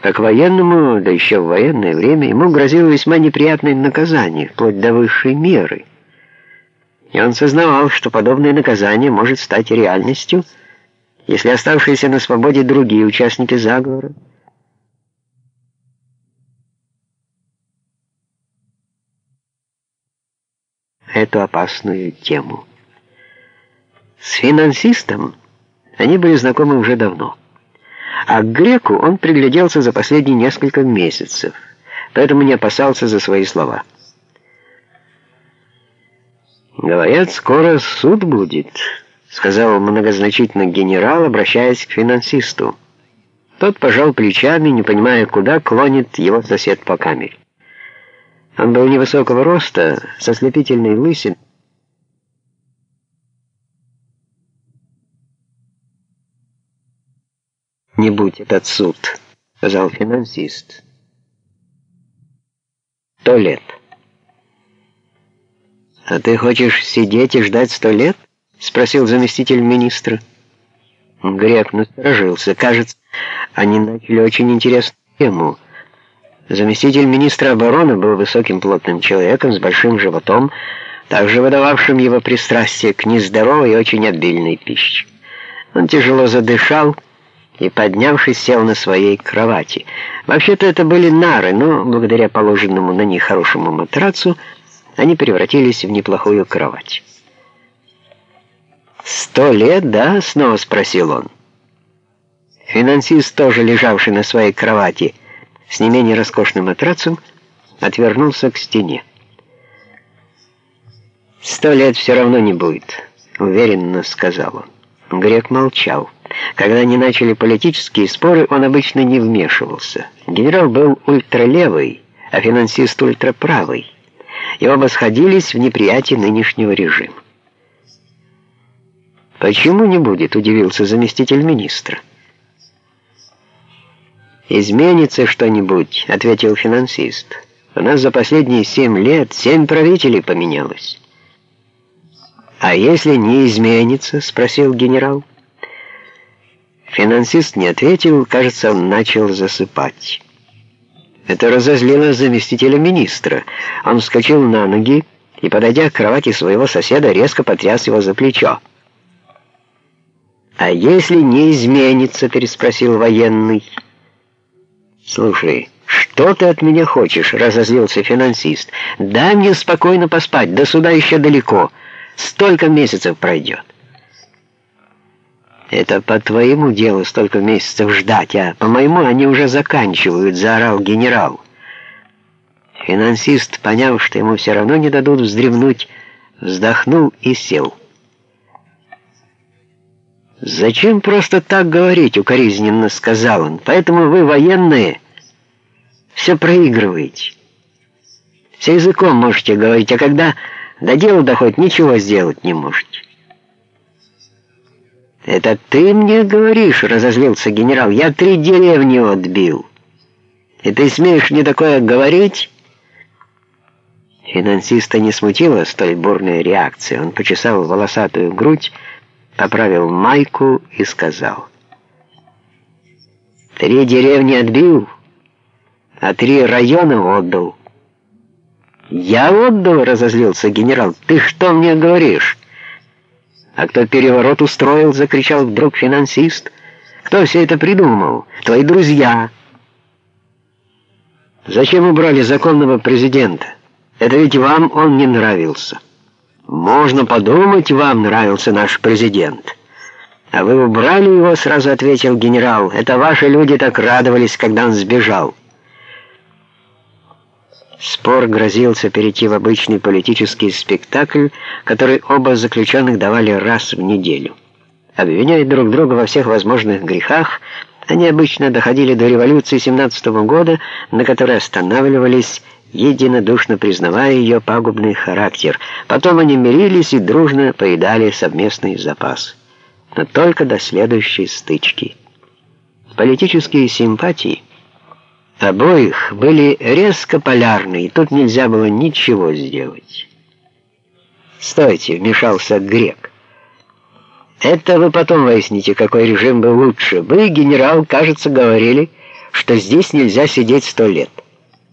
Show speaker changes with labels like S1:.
S1: Как военному, да еще в военное время, ему грозило весьма неприятное наказание, вплоть до высшей меры. И он сознавал, что подобное наказание может стать реальностью, если оставшиеся на свободе другие участники заговора эту опасную тему. С финансистом они были знакомы уже давно. А к греку он пригляделся за последние несколько месяцев, поэтому не опасался за свои слова. «Говорят, скоро суд будет», — сказал многозначительно генерал, обращаясь к финансисту. Тот пожал плечами, не понимая, куда клонит его сосед по камере. Он был невысокого роста, со слепительной лысиной, «Не будь этот суд», — сказал финансист. «Сто лет». «А ты хочешь сидеть и ждать сто лет?» — спросил заместитель министра. Грек насторожился. Кажется, они начали очень интересную тему. Заместитель министра обороны был высоким плотным человеком с большим животом, также выдававшим его пристрастие к нездоровой и очень обильной пище. Он тяжело задышал, и, поднявшись, сел на своей кровати. Вообще-то это были нары, но благодаря положенному на них хорошему матрацу они превратились в неплохую кровать. «Сто лет, да?» — снова спросил он. Финансист, тоже лежавший на своей кровати с не менее роскошным матрацем, отвернулся к стене. «Сто лет все равно не будет», — уверенно сказал он. Грек молчал. Когда они начали политические споры, он обычно не вмешивался. Генерал был ультралевый, а финансист ультраправый, и оба сходились в неприятии нынешнего режима. «Почему не будет?» — удивился заместитель министра. «Изменится что-нибудь», — ответил финансист. «У нас за последние семь лет семь правителей поменялось». «А если не изменится?» — спросил генерал. Финансист не ответил, кажется, он начал засыпать. Это разозлило заместителя министра. Он вскочил на ноги и, подойдя к кровати своего соседа, резко потряс его за плечо. «А если не изменится?» — переспросил военный. «Слушай, что ты от меня хочешь?» — разозлился финансист. «Дай мне спокойно поспать, до суда еще далеко. Столько месяцев пройдет». «Это по твоему делу столько месяцев ждать, а по-моему они уже заканчивают», — заорал генерал. Финансист, поняв, что ему все равно не дадут вздремнуть, вздохнул и сел. «Зачем просто так говорить?» — укоризненно сказал он. «Поэтому вы, военные, все проигрываете. Все языком можете говорить, а когда до дела доходит, ничего сделать не можете». «Это ты мне говоришь?» — разозлился генерал. «Я три деревни отбил. И ты смеешь мне такое говорить?» Финансиста не смутила столь бурная реакция. Он почесал волосатую грудь, поправил майку и сказал. «Три деревни отбил, а три района отдал». «Я отдал?» — разозлился генерал. «Ты что мне говоришь?» «А кто переворот устроил?» — закричал вдруг финансист. «Кто все это придумал? Твои друзья!» «Зачем убрали законного президента? Это ведь вам он не нравился». «Можно подумать, вам нравился наш президент». «А вы убрали его?» — сразу ответил генерал. «Это ваши люди так радовались, когда он сбежал». Спор грозился перейти в обычный политический спектакль, который оба заключенных давали раз в неделю. Обвиняя друг друга во всех возможных грехах, они обычно доходили до революции 17 -го года, на которой останавливались, единодушно признавая ее пагубный характер. Потом они мирились и дружно поедали совместный запас. Но только до следующей стычки. Политические симпатии – Обоих были резко полярны, и тут нельзя было ничего сделать. «Стойте!» — вмешался грек. «Это вы потом выясните, какой режим был лучше. Вы, генерал, кажется, говорили, что здесь нельзя сидеть сто лет.